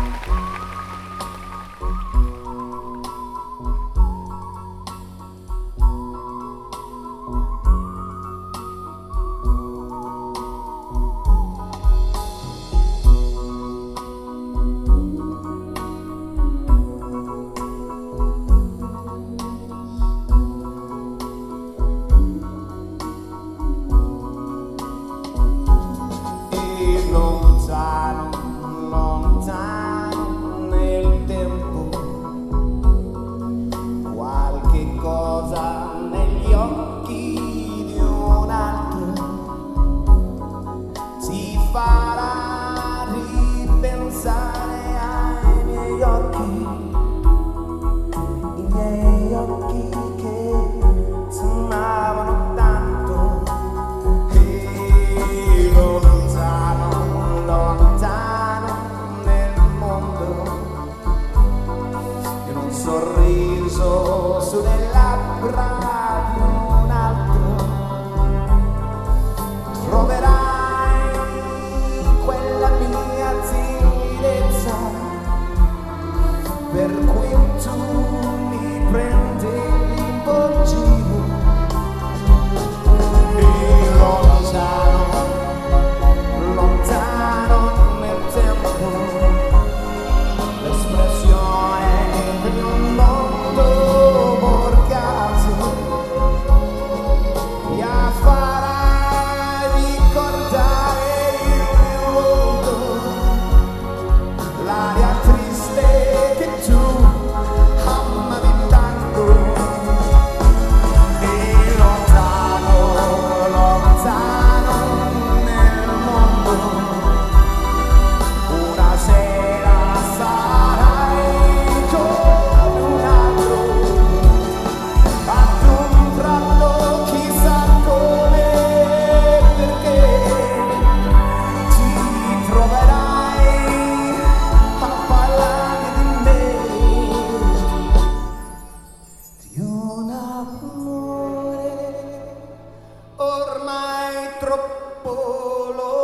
Música sorriso sulle labbra di un altro. Troverai quella mia timidezza per cui tu mi prendi. 啦。 គ្រប់ពល